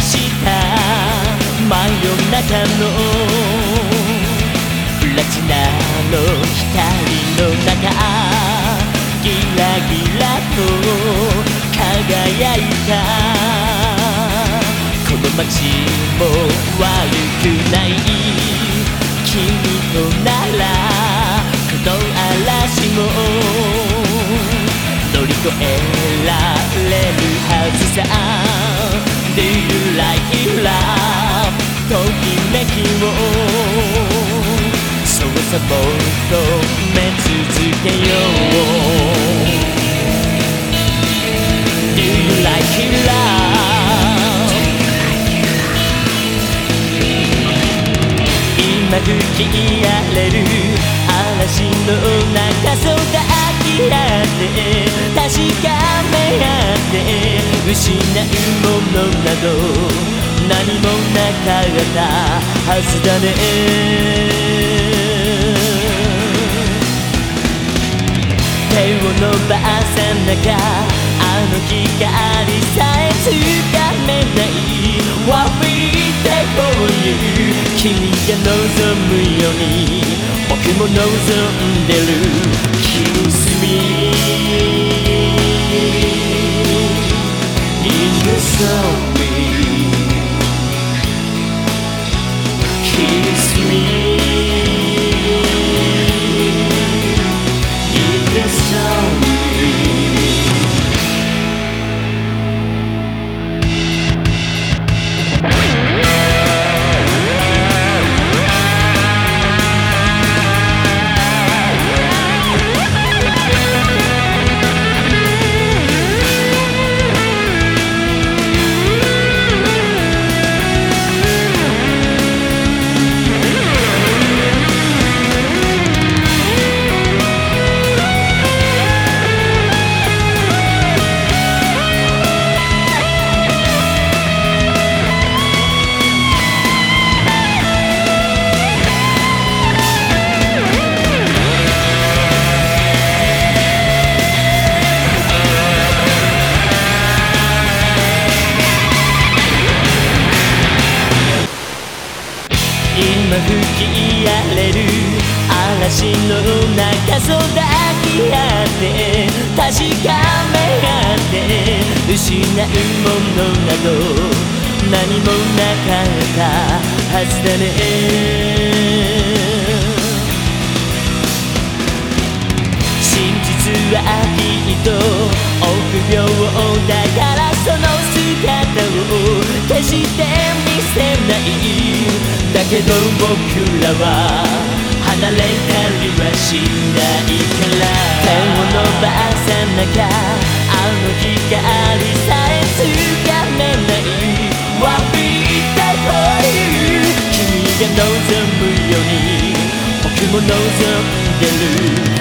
した真夜中のプラチナの光の中ギラギラと輝いたこの街も悪くない。君とならこの嵐も乗り越えられるはずさ。Like it love ときめきをそうさもっと目続けよう Do you like it love 今吹き荒れる嵐の中そう抱合って確かめ合って失うものなど何もなかったはずだね。手を伸ばさなかあの光さえつかめない。わびてこういう君が望むように僕も望んでる girl. 今吹き荒れる嵐の中そう抱き合って確かめ合って失うものなど何もなかったはずだね。真実はきっと臆病だからして見せないだけど僕らは離れたりはしないから。手を伸ばさなきゃ。あの光さえつかめない。わびたとい君が望むように僕も望んでる。